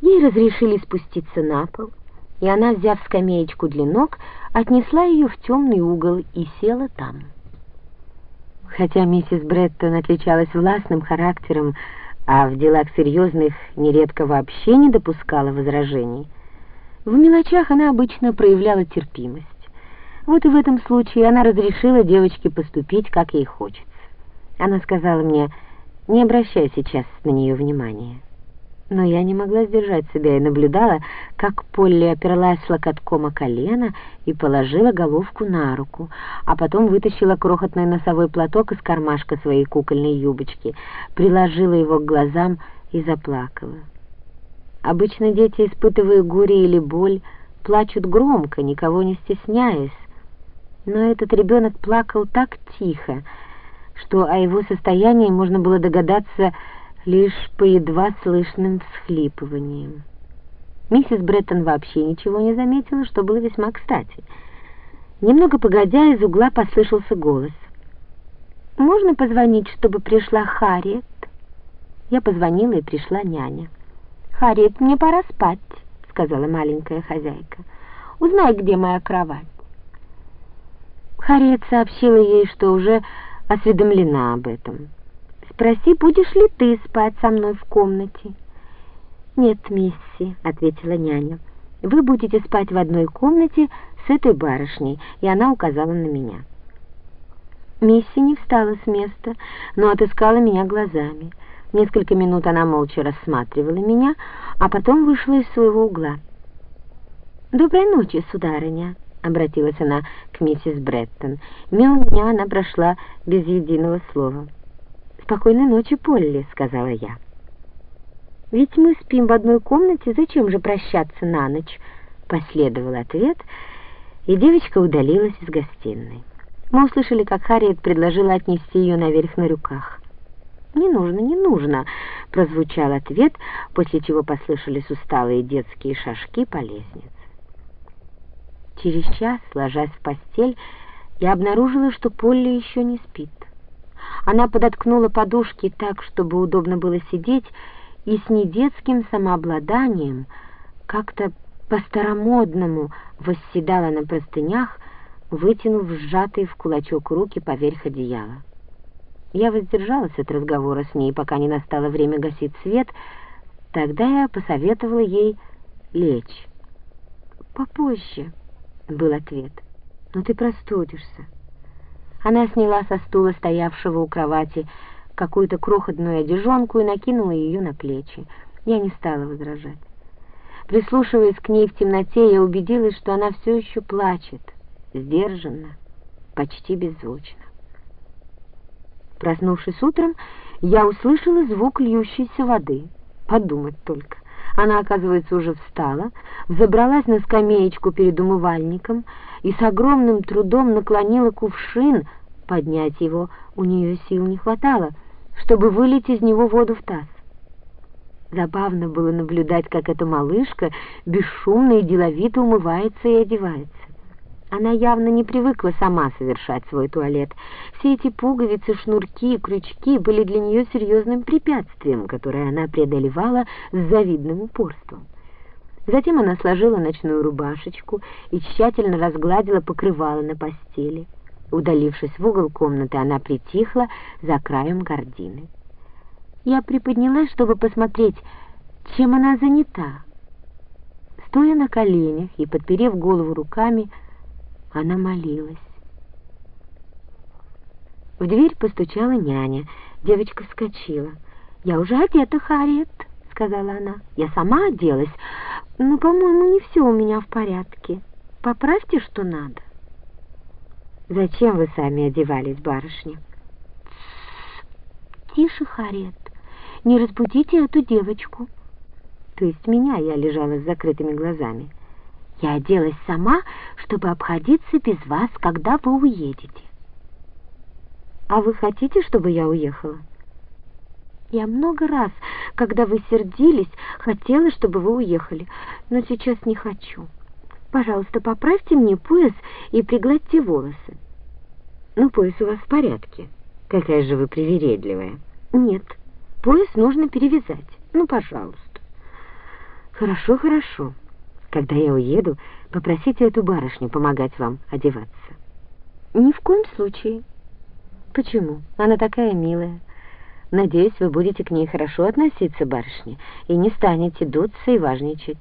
Ей разрешили спуститься на пол, и она, взяв скамеечку для ног, отнесла ее в темный угол и села там. Хотя миссис Бреттон отличалась властным характером, а в делах серьезных нередко вообще не допускала возражений, в мелочах она обычно проявляла терпимость. Вот и в этом случае она разрешила девочке поступить, как ей хочется. Она сказала мне, не обращай сейчас на нее внимания. Но я не могла сдержать себя и наблюдала, как Полли оперлась локотком о колено и положила головку на руку, а потом вытащила крохотный носовой платок из кармашка своей кукольной юбочки, приложила его к глазам и заплакала. Обычно дети, испытывая горе или боль, плачут громко, никого не стесняясь, но этот ребенок плакал так тихо, что о его состоянии можно было догадаться лишь по едва слышным всхлипываниям. Миссис Бреттон вообще ничего не заметила, что было весьма кстати. Немного погодя, из угла послышался голос. «Можно позвонить, чтобы пришла Харриет?» Я позвонила, и пришла няня. «Харриет, мне пора спать», — сказала маленькая хозяйка. «Узнай, где моя кровать». Харриет сообщила ей, что уже осведомлена об этом. Спроси, будешь ли ты спать со мной в комнате?» «Нет, мисси», — ответила няня. «Вы будете спать в одной комнате с этой барышней», и она указала на меня. Мисси не встала с места, но отыскала меня глазами. Несколько минут она молча рассматривала меня, а потом вышла из своего угла. «Доброй ночи, сударыня», — обратилась она к миссис Бреттон. Мимо меня она прошла без единого слова. «Спокойной ночи, Полли», — сказала я. «Ведь мы спим в одной комнате, зачем же прощаться на ночь?» Последовал ответ, и девочка удалилась из гостиной. Мы услышали, как Харриет предложила отнести ее наверх на рюках. «Не нужно, не нужно», — прозвучал ответ, после чего послышались усталые детские шажки по лестнице. Через час, ложась в постель, я обнаружила, что Полли еще не спит. Она подоткнула подушки так, чтобы удобно было сидеть, и с недетским самообладанием, как-то по-старомодному восседала на простынях, вытянув сжатые в кулачок руки поверх одеяла. Я воздержалась от разговора с ней, пока не настало время гасить свет, тогда я посоветовала ей лечь. «Попозже», — был ответ, — «но ты простудишься». Она сняла со стула, стоявшего у кровати, какую-то крохотную одежонку и накинула ее на плечи. Я не стала возражать. Прислушиваясь к ней в темноте, я убедилась, что она все еще плачет, сдержанно, почти беззвучно. Проснувшись утром, я услышала звук льющейся воды. Подумать только. Она, оказывается, уже встала, взобралась на скамеечку перед умывальником и с огромным трудом наклонила кувшин. Поднять его у нее сил не хватало, чтобы вылить из него воду в таз. Забавно было наблюдать, как эта малышка бесшумно и деловито умывается и одевается. Она явно не привыкла сама совершать свой туалет. Все эти пуговицы, шнурки и крючки были для нее серьезным препятствием, которое она преодолевала с завидным упорством. Затем она сложила ночную рубашечку и тщательно разгладила покрывало на постели. Удалившись в угол комнаты, она притихла за краем гардины. Я приподнялась, чтобы посмотреть, чем она занята. Стоя на коленях и подперев голову руками, она молилась. В дверь постучала няня. Девочка вскочила. «Я уже одета, Харриет», — сказала она. «Я сама оделась, но, по-моему, не все у меня в порядке. Поправьте, что надо». «Зачем вы сами одевались, барышня?» «Тише, Харриет, не разбудите эту девочку». То есть меня я лежала с закрытыми глазами. Я оделась сама, чтобы обходиться без вас, когда вы уедете. А вы хотите, чтобы я уехала? Я много раз, когда вы сердились, хотела, чтобы вы уехали, но сейчас не хочу. Пожалуйста, поправьте мне пояс и пригладьте волосы. Ну, пояс у вас в порядке. Какая же вы привередливая. Нет, пояс нужно перевязать. Ну, пожалуйста. Хорошо, хорошо. Когда я уеду, попросите эту барышню помогать вам одеваться. Ни в коем случае. Почему? Она такая милая. Надеюсь, вы будете к ней хорошо относиться, барышня, и не станете дуться и важничать.